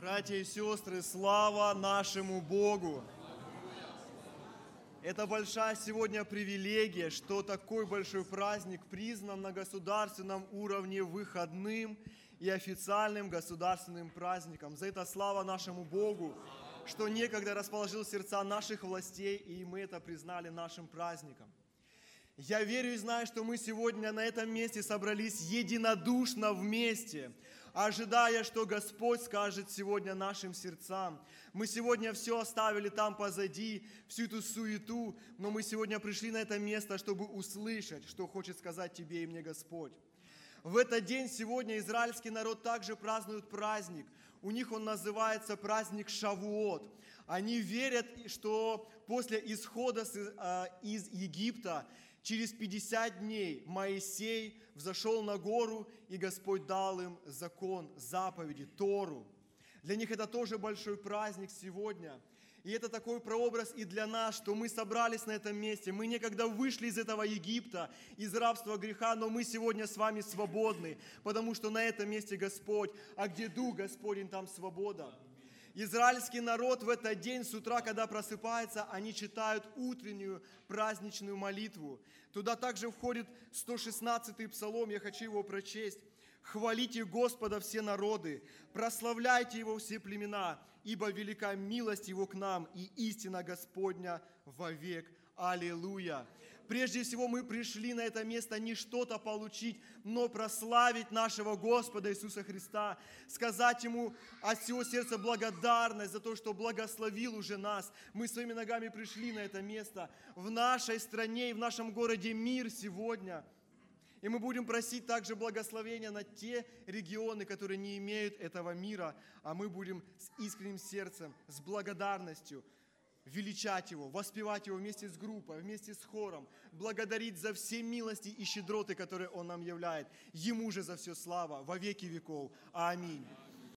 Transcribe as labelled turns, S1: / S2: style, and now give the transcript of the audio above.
S1: Братья и сестры, слава нашему Богу! Это большая сегодня привилегия, что такой большой праздник признан на государственном уровне выходным и официальным государственным праздником. За это слава нашему Богу, что некогда расположил сердца наших властей, и мы это признали нашим праздником. Я верю и знаю, что мы сегодня на этом месте собрались единодушно вместе, ожидая, что Господь скажет сегодня нашим сердцам. Мы сегодня все оставили там позади, всю эту суету, но мы сегодня пришли на это место, чтобы услышать, что хочет сказать тебе и мне Господь. В этот день сегодня израильский народ также празднует праздник. У них он называется праздник Шавуот. Они верят, что после исхода э, из Египта Через 50 дней Моисей взошел на гору, и Господь дал им закон, заповеди, Тору. Для них это тоже большой праздник сегодня. И это такой прообраз и для нас, что мы собрались на этом месте. Мы некогда вышли из этого Египта, из рабства греха, но мы сегодня с вами свободны, потому что на этом месте Господь, а где Дух Господень, там свобода. Израильский народ в этот день с утра, когда просыпается, они читают утреннюю праздничную молитву. Туда также входит 116-й псалом, я хочу его прочесть. «Хвалите Господа все народы, прославляйте Его все племена, ибо велика милость Его к нам и истина Господня вовек. Аллилуйя!» Прежде всего мы пришли на это место не что-то получить, но прославить нашего Господа Иисуса Христа, сказать Ему от всего сердца благодарность за то, что благословил уже нас. Мы своими ногами пришли на это место. В нашей стране и в нашем городе мир сегодня – и мы будем просить также благословения на те регионы, которые не имеют этого мира, а мы будем с искренним сердцем, с благодарностью величать Его, воспевать Его вместе с группой, вместе с хором, благодарить за все милости и щедроты, которые Он нам являет. Ему же за все слава во веки веков. Аминь.